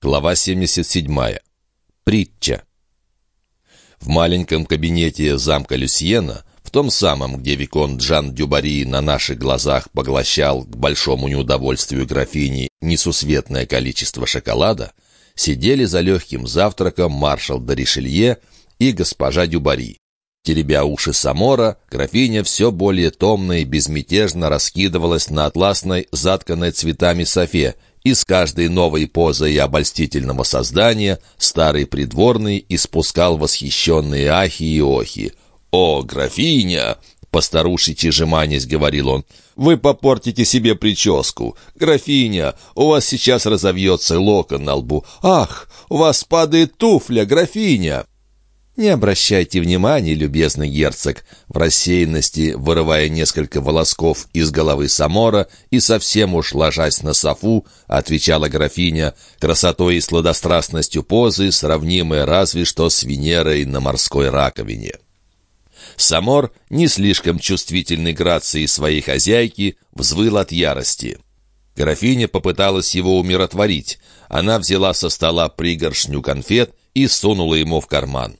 Глава 77. Притча. В маленьком кабинете замка Люсьена, в том самом, где Викон Джан Дюбари на наших глазах поглощал к большому неудовольствию графини несусветное количество шоколада, сидели за легким завтраком маршал Даришелье и госпожа Дюбари. Теребя уши Самора, графиня все более томно и безмятежно раскидывалась на атласной, затканной цветами софе, и с каждой новой позой обольстительного создания старый придворный испускал восхищенные ахи и охи. «О, графиня!» — постарушечи жеманясь, говорил он. «Вы попортите себе прическу. Графиня, у вас сейчас разовьется локон на лбу. Ах, у вас падает туфля, графиня!» «Не обращайте внимания, любезный герцог», в рассеянности вырывая несколько волосков из головы Самора и совсем уж ложась на софу, отвечала графиня, красотой и сладострастностью позы, сравнимая разве что с Венерой на морской раковине. Замор, не слишком чувствительный к грации своей хозяйки, взвыл от ярости. Графиня попыталась его умиротворить. Она взяла со стола пригоршню конфет и сунула ему в карман.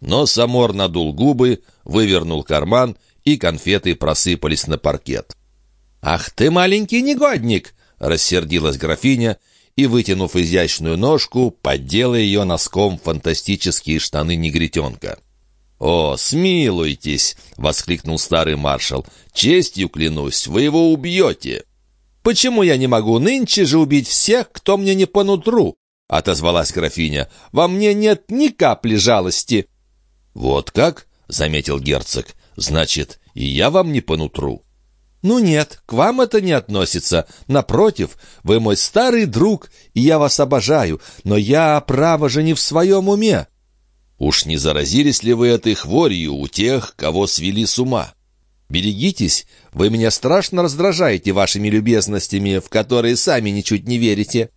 Но Замор надул губы, вывернул карман, и конфеты просыпались на паркет. «Ах ты, маленький негодник!» — рассердилась графиня, и, вытянув изящную ножку, поддела ее носком фантастические штаны негритенка. «О, смилуйтесь!» — воскликнул старый маршал. «Честью клянусь, вы его убьете!» «Почему я не могу нынче же убить всех, кто мне не по нутру?» — отозвалась графиня. «Во мне нет ни капли жалости!» «Вот как?» — заметил герцог. «Значит, и я вам не по нутру?» «Ну нет, к вам это не относится. Напротив, вы мой старый друг, и я вас обожаю, но я, право же, не в своем уме». «Уж не заразились ли вы этой хворью у тех, кого свели с ума?» «Берегитесь, вы меня страшно раздражаете вашими любезностями, в которые сами ничуть не верите».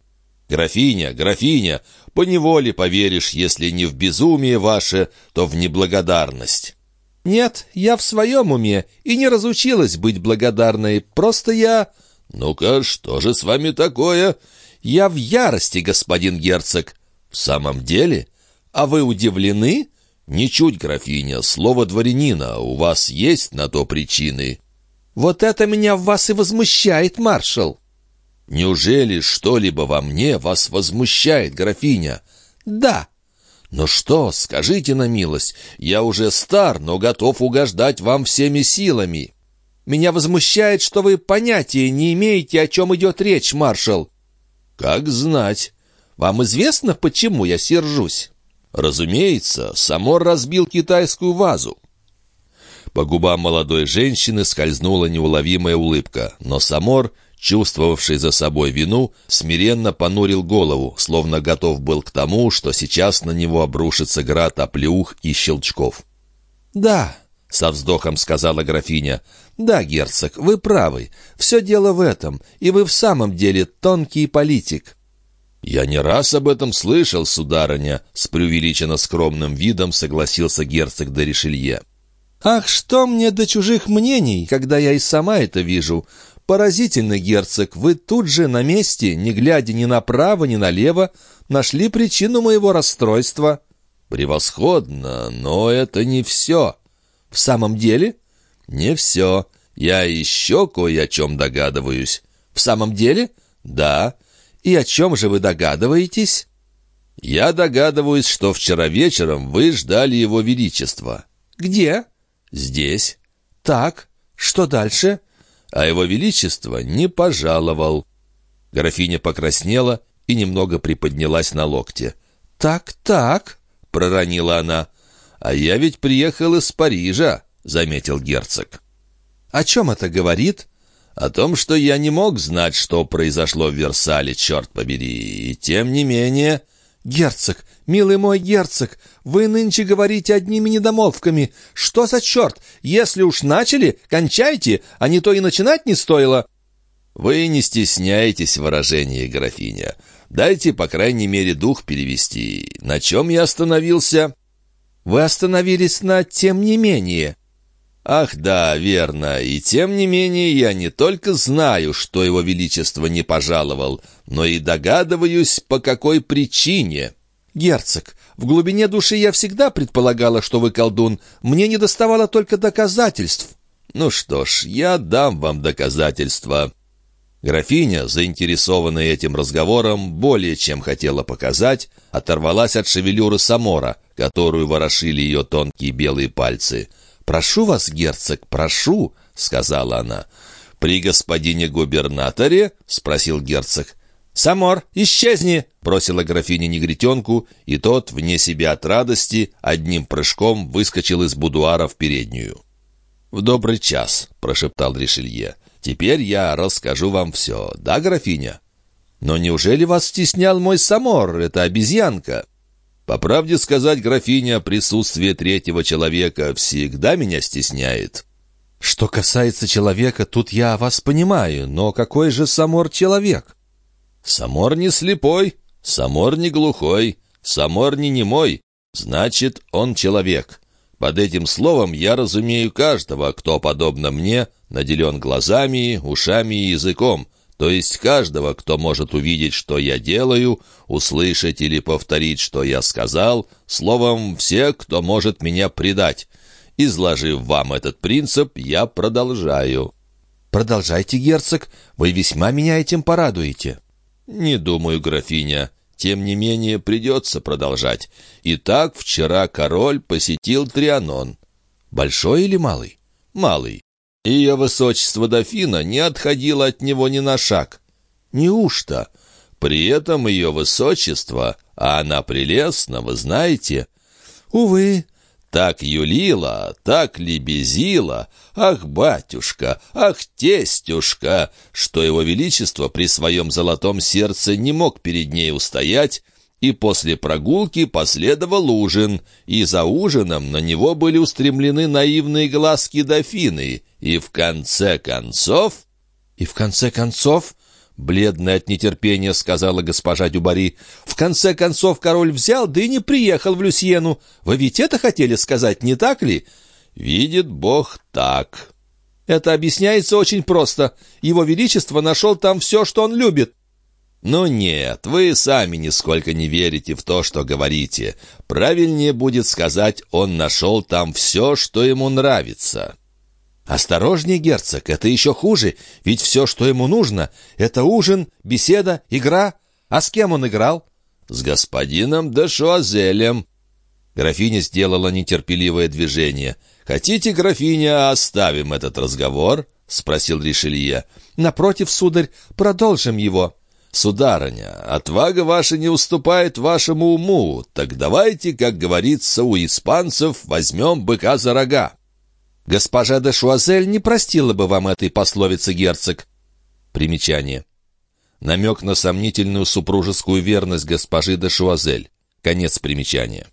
«Графиня, графиня, поневоле поверишь, если не в безумие ваше, то в неблагодарность». «Нет, я в своем уме и не разучилась быть благодарной, просто я...» «Ну-ка, что же с вами такое?» «Я в ярости, господин герцог». «В самом деле? А вы удивлены?» «Ничуть, графиня, слово дворянина, у вас есть на то причины». «Вот это меня в вас и возмущает, маршал». «Неужели что-либо во мне вас возмущает, графиня?» «Да». «Но что, скажите на милость, я уже стар, но готов угождать вам всеми силами». «Меня возмущает, что вы понятия не имеете, о чем идет речь, маршал». «Как знать. Вам известно, почему я сержусь?» «Разумеется, Самор разбил китайскую вазу». По губам молодой женщины скользнула неуловимая улыбка, но Самор чувствовавший за собой вину, смиренно понурил голову, словно готов был к тому, что сейчас на него обрушится град оплеух и щелчков. «Да», — со вздохом сказала графиня, — «да, герцог, вы правы. Все дело в этом, и вы в самом деле тонкий политик». «Я не раз об этом слышал, сударыня», — с преувеличенно скромным видом согласился герцог де Ришелье. «Ах, что мне до чужих мнений, когда я и сама это вижу. Поразительно, герцог, вы тут же на месте, не глядя ни направо, ни налево, нашли причину моего расстройства. Превосходно, но это не все. В самом деле? Не все. Я еще кое о чем догадываюсь. В самом деле? Да. И о чем же вы догадываетесь? Я догадываюсь, что вчера вечером вы ждали его величества. Где? Здесь. Так, что дальше? — а его величество не пожаловал. Графиня покраснела и немного приподнялась на локте. «Так, так», — проронила она, — «а я ведь приехал из Парижа», — заметил герцог. «О чем это говорит?» «О том, что я не мог знать, что произошло в Версале, черт побери, и тем не менее...» «Герцог, милый мой герцог, вы нынче говорите одними недомолвками. Что за черт? Если уж начали, кончайте, а не то и начинать не стоило». «Вы не стесняетесь выражения, графиня. Дайте, по крайней мере, дух перевести. На чем я остановился?» «Вы остановились на «тем не менее». Ах да, верно, и тем не менее я не только знаю, что его величество не пожаловал, но и догадываюсь, по какой причине. Герцог, в глубине души я всегда предполагала, что вы колдун. Мне не доставало только доказательств. Ну что ж, я дам вам доказательства. Графиня, заинтересованная этим разговором, более чем хотела показать, оторвалась от шевелюры Самора, которую ворошили ее тонкие белые пальцы. «Прошу вас, герцог, прошу», — сказала она. «При господине губернаторе?» — спросил герцог. «Самор, исчезни!» — бросила графиня негритенку, и тот, вне себя от радости, одним прыжком выскочил из будуара в переднюю. «В добрый час», — прошептал Ришелье. Теперь я расскажу вам все, да, графиня? Но неужели вас стеснял мой самор, эта обезьянка? По правде сказать, графиня, присутствие третьего человека всегда меня стесняет. Что касается человека, тут я вас понимаю, но какой же самор человек? Самор не слепой, самор не глухой, самор не немой, значит, он человек. Под этим словом я разумею каждого, кто, подобно мне, наделен глазами, ушами и языком, то есть каждого, кто может увидеть, что я делаю, услышать или повторить, что я сказал, словом, все, кто может меня предать. Изложив вам этот принцип, я продолжаю. «Продолжайте, герцог, вы весьма меня этим порадуете». «Не думаю, графиня. Тем не менее, придется продолжать. Итак, вчера король посетил Трианон». «Большой или малый?» «Малый. Ее высочество дофина не отходило от него ни на шаг. Неужто? При этом ее высочество, а она прелестна, вы знаете. Увы, так юлила, так лебезила, ах, батюшка, ах, тестюшка, что его величество при своем золотом сердце не мог перед ней устоять, и после прогулки последовал ужин, и за ужином на него были устремлены наивные глазки дофины, и в конце концов... И в конце концов, бледная от нетерпения сказала госпожа Дюбари, в конце концов король взял, да и не приехал в Люсьену. Вы ведь это хотели сказать, не так ли? Видит Бог так. Это объясняется очень просто. Его Величество нашел там все, что он любит. «Ну нет, вы сами нисколько не верите в то, что говорите. Правильнее будет сказать, он нашел там все, что ему нравится». «Осторожней, герцог, это еще хуже, ведь все, что ему нужно, это ужин, беседа, игра. А с кем он играл?» «С господином де Шуазелем». Графиня сделала нетерпеливое движение. «Хотите, графиня, оставим этот разговор?» — спросил Ришелье. «Напротив, сударь, продолжим его». «Сударыня, отвага ваша не уступает вашему уму, так давайте, как говорится у испанцев, возьмем быка за рога». «Госпожа де Шуазель не простила бы вам этой пословицы, герцог». Примечание. Намек на сомнительную супружескую верность госпожи де Шуазель. Конец примечания.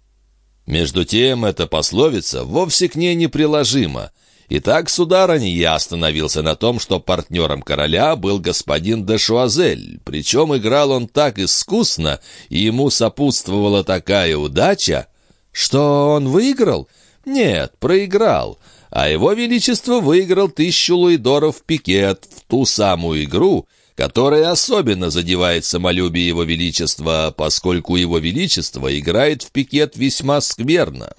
Между тем, эта пословица вовсе к ней не приложима. Итак, сударыня, я остановился на том, что партнером короля был господин де Шуазель, причем играл он так искусно, и ему сопутствовала такая удача, что он выиграл? Нет, проиграл, а его величество выиграл тысячу луидоров пикет в ту самую игру, которая особенно задевает самолюбие его величества, поскольку его величество играет в пикет весьма скверно.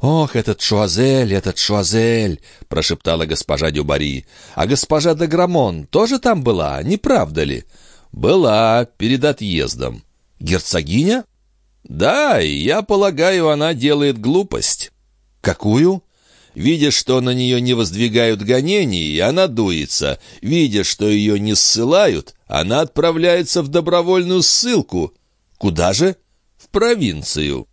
«Ох, этот Шуазель, этот Шуазель!» — прошептала госпожа Дюбари. «А госпожа де Грамон тоже там была, не правда ли?» «Была, перед отъездом». «Герцогиня?» «Да, я полагаю, она делает глупость». «Какую?» Видя, что на нее не воздвигают гонений, она дуется. Видя, что ее не ссылают, она отправляется в добровольную ссылку. Куда же? В провинцию.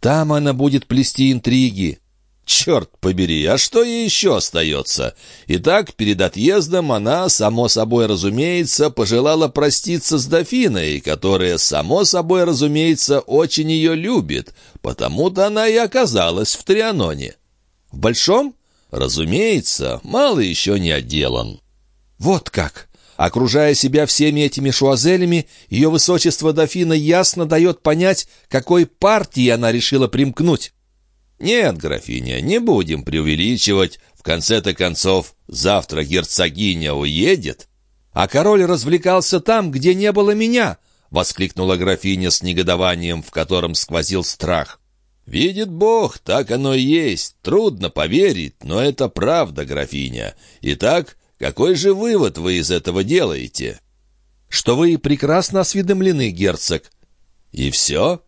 Там она будет плести интриги. Черт побери, а что ей еще остается? Итак, перед отъездом она, само собой разумеется, пожелала проститься с дофиной, которая, само собой разумеется, очень ее любит, потому-то она и оказалась в Трианоне. В Большом? Разумеется, мало еще не отделан. Вот как! Окружая себя всеми этими шуазелями, ее высочество дофина ясно дает понять, какой партии она решила примкнуть. Нет, графиня, не будем преувеличивать. В конце-то концов, завтра герцогиня уедет, а король развлекался там, где не было меня!» — воскликнула графиня с негодованием, в котором сквозил страх. «Видит Бог, так оно и есть. Трудно поверить, но это правда, графиня. Итак, какой же вывод вы из этого делаете?» «Что вы прекрасно осведомлены, герцог». «И все?»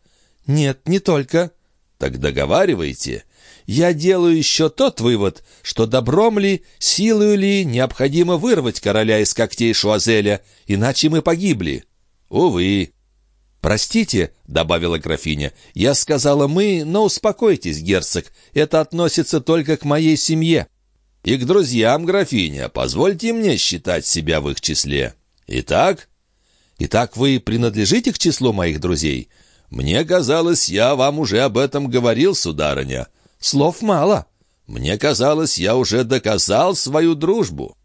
«Нет, не только». «Так договаривайте». Я делаю еще тот вывод, что добром ли, силою ли необходимо вырвать короля из когтей Шуазеля, иначе мы погибли. Увы. «Простите», — добавила графиня, — «я сказала «мы», но успокойтесь, герцог, это относится только к моей семье». «И к друзьям, графиня, позвольте мне считать себя в их числе. Итак?» «Итак, вы принадлежите к числу моих друзей?» «Мне казалось, я вам уже об этом говорил, сударыня». Слов мало. Мне казалось, я уже доказал свою дружбу.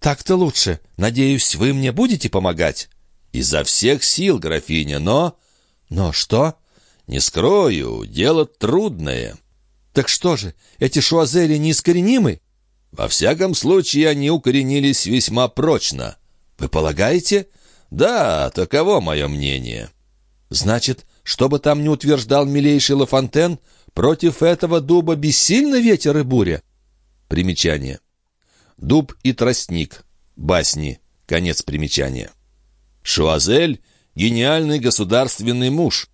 Так-то лучше. Надеюсь, вы мне будете помогать? Изо всех сил, графиня, но... Но что? Не скрою, дело трудное. Так что же, эти шуазели неискоренимы? Во всяком случае, они укоренились весьма прочно. Вы полагаете? Да, таково мое мнение. Значит, что бы там ни утверждал милейший Лафонтен, Против этого дуба бессильно ветер и буря. Примечание. Дуб и тростник. Басни. Конец примечания. Шуазель — гениальный государственный муж.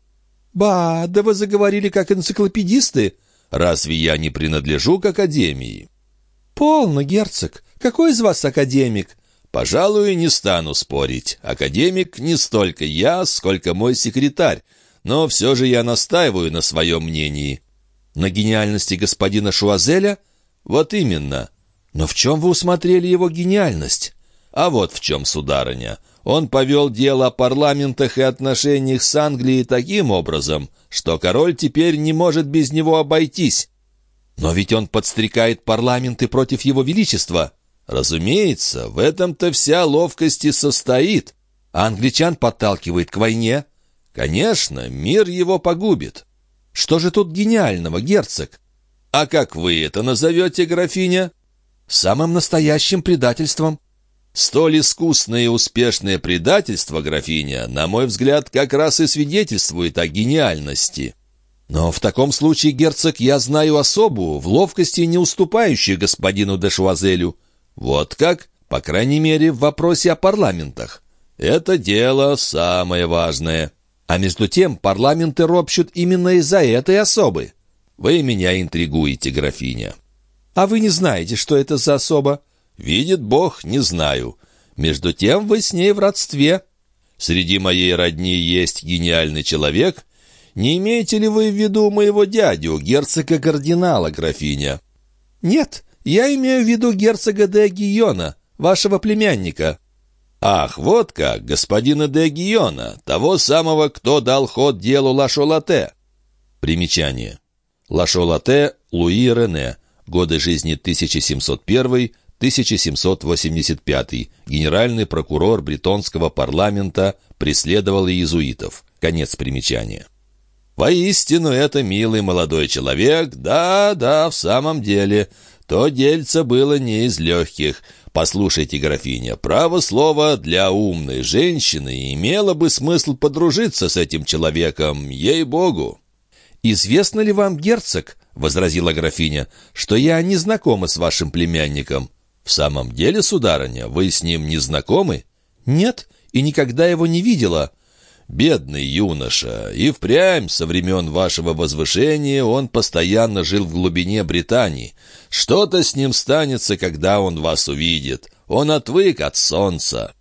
«Ба, да вы заговорили как энциклопедисты!» «Разве я не принадлежу к академии?» «Полно, герцог. Какой из вас академик?» «Пожалуй, не стану спорить. Академик не столько я, сколько мой секретарь, но все же я настаиваю на своем мнении. На гениальности господина Шуазеля? Вот именно. Но в чем вы усмотрели его гениальность? А вот в чем, сударыня. Он повел дело о парламентах и отношениях с Англией таким образом, что король теперь не может без него обойтись. Но ведь он подстрекает парламенты против его величества. Разумеется, в этом-то вся ловкость и состоит. А англичан подталкивает к войне. Конечно, мир его погубит. Что же тут гениального, герцог? А как вы это назовете, графиня? Самым настоящим предательством. Столь искусное и успешное предательство, графиня, на мой взгляд, как раз и свидетельствует о гениальности. Но в таком случае, герцог, я знаю особу, в ловкости не уступающую господину де Шуазелю. Вот как? По крайней мере, в вопросе о парламентах. Это дело самое важное. А между тем парламенты ропщут именно из-за этой особы. Вы меня интригуете, графиня. А вы не знаете, что это за особа? Видит Бог, не знаю. Между тем вы с ней в родстве. Среди моей родни есть гениальный человек. Не имеете ли вы в виду моего дядю, герцога-кардинала, графиня? Нет, я имею в виду герцога де Гиона, вашего племянника. «Ах, вот как, господина де Гиона, того самого, кто дал ход делу Лашолате». Примечание. Лашолате Луи Рене. Годы жизни 1701-1785. Генеральный прокурор бритонского парламента преследовал иезуитов. Конец примечания. Воистину, это милый молодой человек. Да, да, в самом деле. То дельце было не из легких – «Послушайте, графиня, право слово для умной женщины имело бы смысл подружиться с этим человеком, ей-богу». «Известно ли вам, герцог, — возразила графиня, — что я не знакома с вашим племянником?» «В самом деле, сударыня, вы с ним не знакомы?» «Нет, и никогда его не видела». Бедный юноша, и впрямь со времен вашего возвышения он постоянно жил в глубине Британии. Что-то с ним станется, когда он вас увидит. Он отвык от солнца».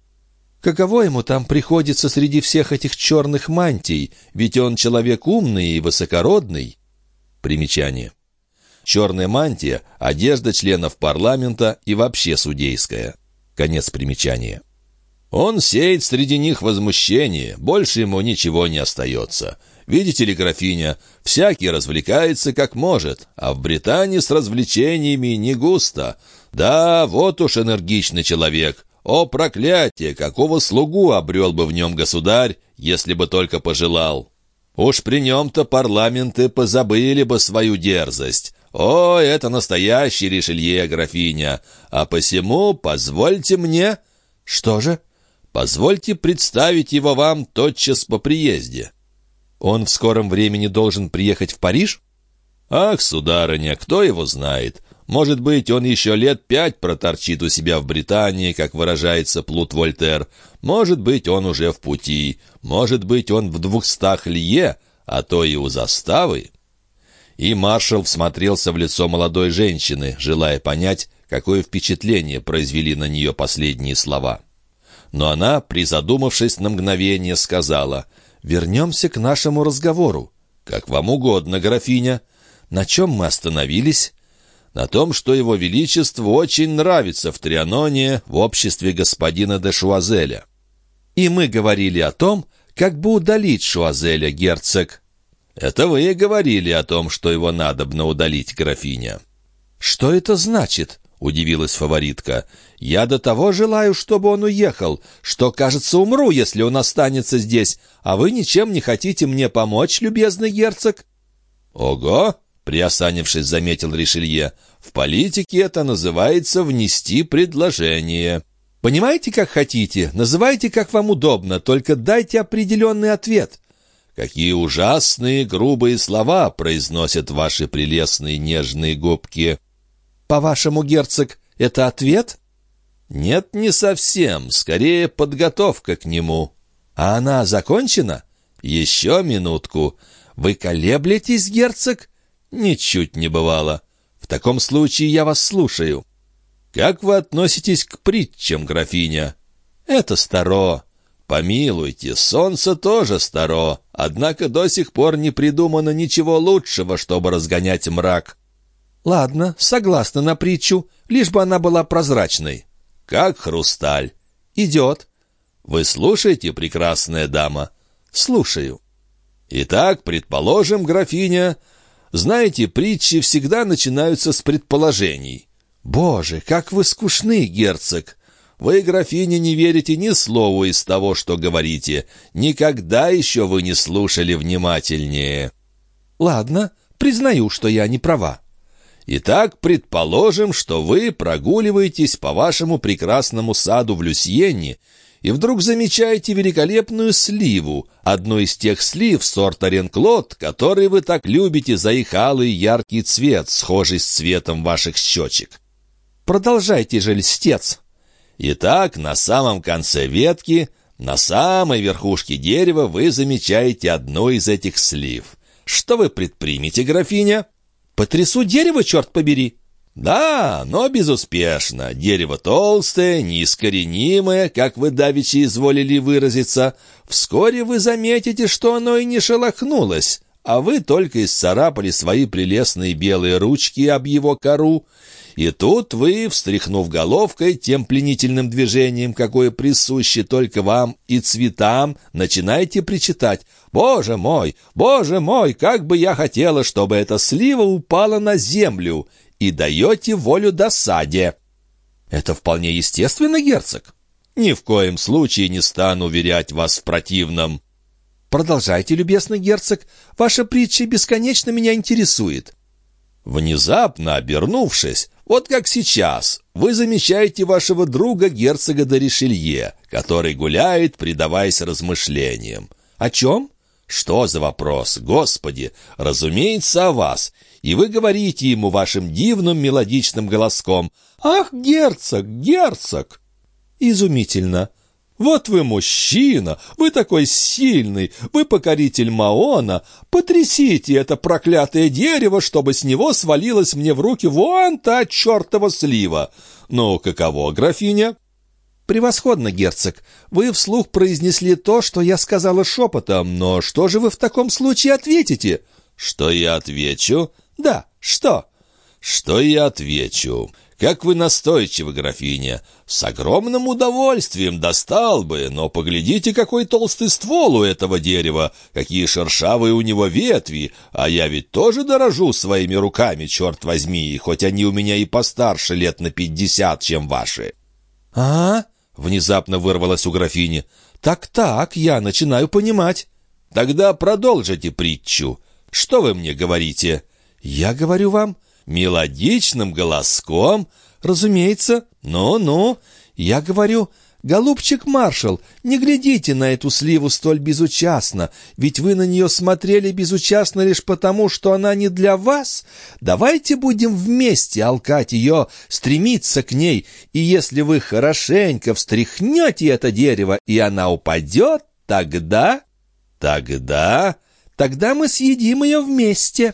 Каково ему там приходится среди всех этих черных мантий, ведь он человек умный и высокородный? Примечание. Черная мантия — одежда членов парламента и вообще судейская. Конец примечания. Он сеет среди них возмущение, больше ему ничего не остается. Видите ли, графиня, всякий развлекается как может, а в Британии с развлечениями не густо. Да, вот уж энергичный человек. О, проклятие! Какого слугу обрел бы в нем государь, если бы только пожелал? Уж при нем-то парламенты позабыли бы свою дерзость. «О, это настоящий Ришелье, графиня! А посему позвольте мне...» «Что же?» «Позвольте представить его вам тотчас по приезде». «Он в скором времени должен приехать в Париж?» «Ах, сударыня, кто его знает? Может быть, он еще лет пять проторчит у себя в Британии, как выражается Плут Вольтер. Может быть, он уже в пути. Может быть, он в двухстах лье, а то и у заставы». И маршал всмотрелся в лицо молодой женщины, желая понять, какое впечатление произвели на нее последние слова. Но она, призадумавшись на мгновение, сказала, «Вернемся к нашему разговору». «Как вам угодно, графиня». «На чем мы остановились?» «На том, что его величеству очень нравится в Трианоне в обществе господина де Шуазеля». «И мы говорили о том, как бы удалить Шуазеля, герцог». «Это вы и говорили о том, что его надобно удалить, графиня». «Что это значит?» — удивилась фаворитка. «Я до того желаю, чтобы он уехал, что, кажется, умру, если он останется здесь, а вы ничем не хотите мне помочь, любезный герцог?» «Ого!» — приосанившись, заметил Ришелье. «В политике это называется внести предложение». «Понимаете, как хотите, называйте, как вам удобно, только дайте определенный ответ». Какие ужасные грубые слова произносят ваши прелестные нежные губки. По-вашему, герцог, это ответ? Нет, не совсем, скорее подготовка к нему. А она закончена? Еще минутку. Вы колеблетесь, герцог? Ничуть не бывало. В таком случае я вас слушаю. Как вы относитесь к притчам, графиня? Это старо. Помилуйте, солнце тоже старо, однако до сих пор не придумано ничего лучшего, чтобы разгонять мрак. Ладно, согласна на притчу, лишь бы она была прозрачной. Как хрусталь. Идет. Вы слушаете, прекрасная дама? Слушаю. Итак, предположим, графиня, знаете, притчи всегда начинаются с предположений. Боже, как вы скучны, герцог! Вы, графиня, не верите ни слову из того, что говорите. Никогда еще вы не слушали внимательнее». «Ладно, признаю, что я не права». «Итак, предположим, что вы прогуливаетесь по вашему прекрасному саду в Люсьене и вдруг замечаете великолепную сливу, одну из тех слив сорта Ренклот, которые вы так любите за их алый яркий цвет, схожий с цветом ваших щечек. Продолжайте же, льстец. Итак, на самом конце ветки, на самой верхушке дерева вы замечаете одну из этих слив. Что вы предпримете, графиня? Потрясу дерево, черт побери. Да, но безуспешно. Дерево толстое, неискоренимое, как вы давеча изволили выразиться. Вскоре вы заметите, что оно и не шелохнулось, а вы только исцарапали свои прелестные белые ручки об его кору. И тут вы, встряхнув головкой тем пленительным движением, какое присуще только вам и цветам, начинаете причитать «Боже мой, боже мой, как бы я хотела, чтобы эта слива упала на землю!» и даете волю досаде. Это вполне естественно, герцог. Ни в коем случае не стану уверять вас в противном. Продолжайте, любезный герцог. Ваша притча бесконечно меня интересует. Внезапно обернувшись, вот как сейчас, вы замечаете вашего друга герцога де Ришелье, который гуляет, предаваясь размышлениям. О чем? Что за вопрос? Господи, разумеется, о вас. И вы говорите ему вашим дивным мелодичным голоском «Ах, герцог, герцог!» Изумительно. Вот вы мужчина, вы такой сильный, вы покоритель Маона. Потрясите это проклятое дерево, чтобы с него свалилась мне в руки вон та чертова слива. Ну, каково, графиня?» «Превосходно, герцог. Вы вслух произнесли то, что я сказала шепотом, но что же вы в таком случае ответите?» «Что я отвечу?» «Да, что?» «Что я отвечу?» «Как вы настойчивы, графиня! С огромным удовольствием достал бы, но поглядите, какой толстый ствол у этого дерева, какие шершавые у него ветви, а я ведь тоже дорожу своими руками, черт возьми, хоть они у меня и постарше лет на пятьдесят, чем ваши». «А?» — внезапно вырвалось у графини. «Так-так, я начинаю понимать». «Тогда продолжите притчу. Что вы мне говорите?» «Я говорю вам...» Мелодичным голоском? Разумеется. Ну-ну. Я говорю, «Голубчик маршал, не глядите на эту сливу столь безучастно, ведь вы на нее смотрели безучастно лишь потому, что она не для вас. Давайте будем вместе алкать ее, стремиться к ней, и если вы хорошенько встряхнете это дерево, и она упадет, тогда... Тогда... Тогда мы съедим ее вместе».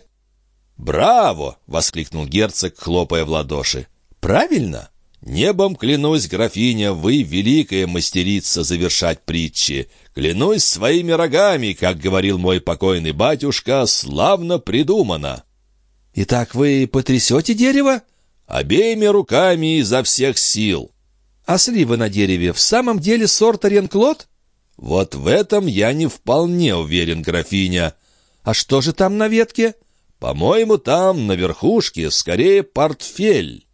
«Браво!» — воскликнул герцог, хлопая в ладоши. «Правильно!» «Небом клянусь, графиня, вы великая мастерица завершать притчи. Клянусь своими рогами, как говорил мой покойный батюшка, славно придумано». «Итак вы потрясете дерево?» «Обеими руками изо всех сил». «А сливы на дереве в самом деле сорт Ренклот?» «Вот в этом я не вполне уверен, графиня». «А что же там на ветке?» «По-моему, там, на верхушке, скорее портфель».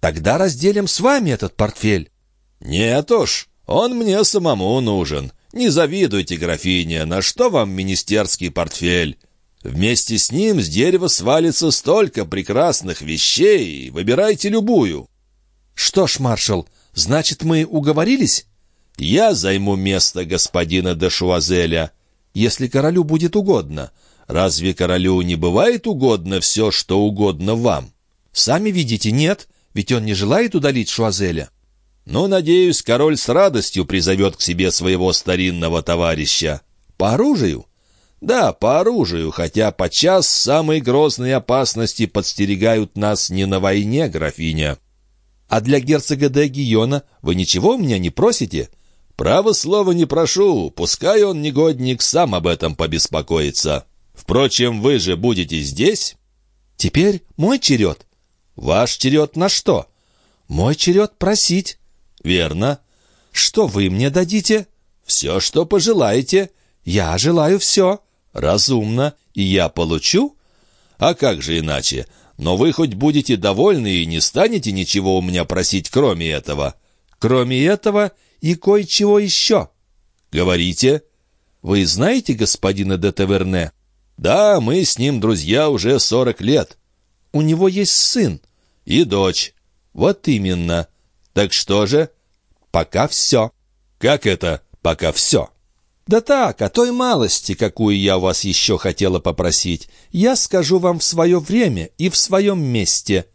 Тогда разделим с вами этот портфель». «Нет уж, он мне самому нужен. Не завидуйте, графиня, на что вам министерский портфель? Вместе с ним с дерева свалится столько прекрасных вещей, выбирайте любую». «Что ж, маршал, значит, мы уговорились?» «Я займу место господина де Шуазеля, если королю будет угодно. Разве королю не бывает угодно все, что угодно вам?» «Сами видите, нет. Ведь он не желает удалить Шуазеля. «Ну, надеюсь, король с радостью призовет к себе своего старинного товарища. По оружию?» «Да, по оружию, хотя подчас самые грозные опасности подстерегают нас не на войне, графиня». «А для герцога де Гиона вы ничего у меня не просите?» «Право слово не прошу, пускай он, негодник, сам об этом побеспокоится. Впрочем, вы же будете здесь?» «Теперь мой черед. «Ваш черед на что?» «Мой черед просить». «Верно». «Что вы мне дадите?» «Все, что пожелаете». «Я желаю все». «Разумно. И я получу?» «А как же иначе? Но вы хоть будете довольны и не станете ничего у меня просить, кроме этого». «Кроме этого и кое-чего еще». «Говорите». «Вы знаете господина де Таверне?» «Да, мы с ним друзья уже сорок лет». У него есть сын и дочь. Вот именно. Так что же? Пока все. Как это «пока все»? Да так, о той малости, какую я вас еще хотела попросить. Я скажу вам в свое время и в своем месте.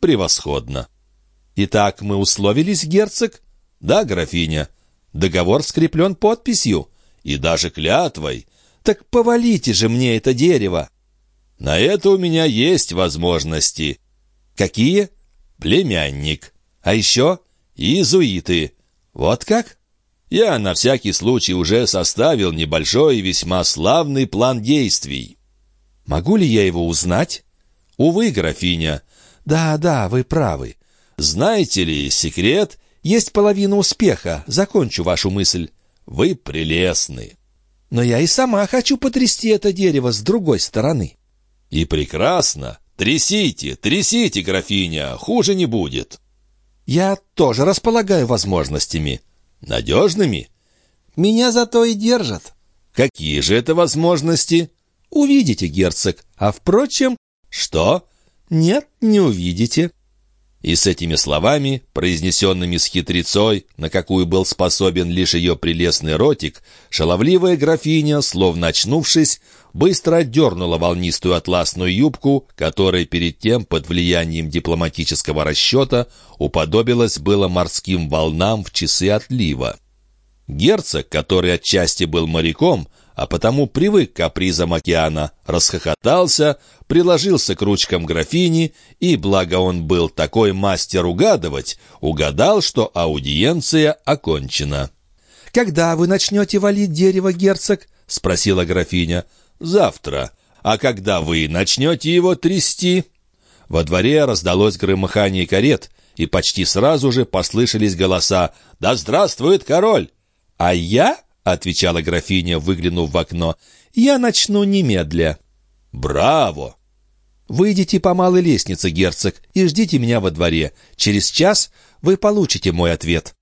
Превосходно. Итак, мы условились, герцог? Да, графиня. Договор скреплен подписью. И даже клятвой. Так повалите же мне это дерево. На это у меня есть возможности. Какие? Племянник. А еще? Иезуиты. Вот как? Я на всякий случай уже составил небольшой и весьма славный план действий. Могу ли я его узнать? Увы, графиня. Да, да, вы правы. Знаете ли, секрет... Есть половина успеха. Закончу вашу мысль. Вы прелестны. Но я и сама хочу потрясти это дерево с другой стороны. «И прекрасно! Трясите, трясите, графиня, хуже не будет!» «Я тоже располагаю возможностями». «Надежными?» «Меня зато и держат». «Какие же это возможности?» «Увидите, герцог. А впрочем...» «Что?» «Нет, не увидите». И с этими словами, произнесенными с хитрецой, на какую был способен лишь ее прелестный ротик, шаловливая графиня, словно очнувшись, быстро отдернула волнистую атласную юбку, которая перед тем, под влиянием дипломатического расчета, уподобилась было морским волнам в часы отлива. Герцог, который отчасти был моряком, а потому привык к капризам океана, расхохотался, приложился к ручкам графини и, благо он был такой мастер угадывать, угадал, что аудиенция окончена. «Когда вы начнете валить дерево, герцог?» — спросила графиня. «Завтра. А когда вы начнете его трясти?» Во дворе раздалось громыхание карет, и почти сразу же послышались голоса «Да здравствует король!» «А я?» — отвечала графиня, выглянув в окно. «Я начну немедля». «Браво!» «Выйдите по малой лестнице, герцог, и ждите меня во дворе. Через час вы получите мой ответ».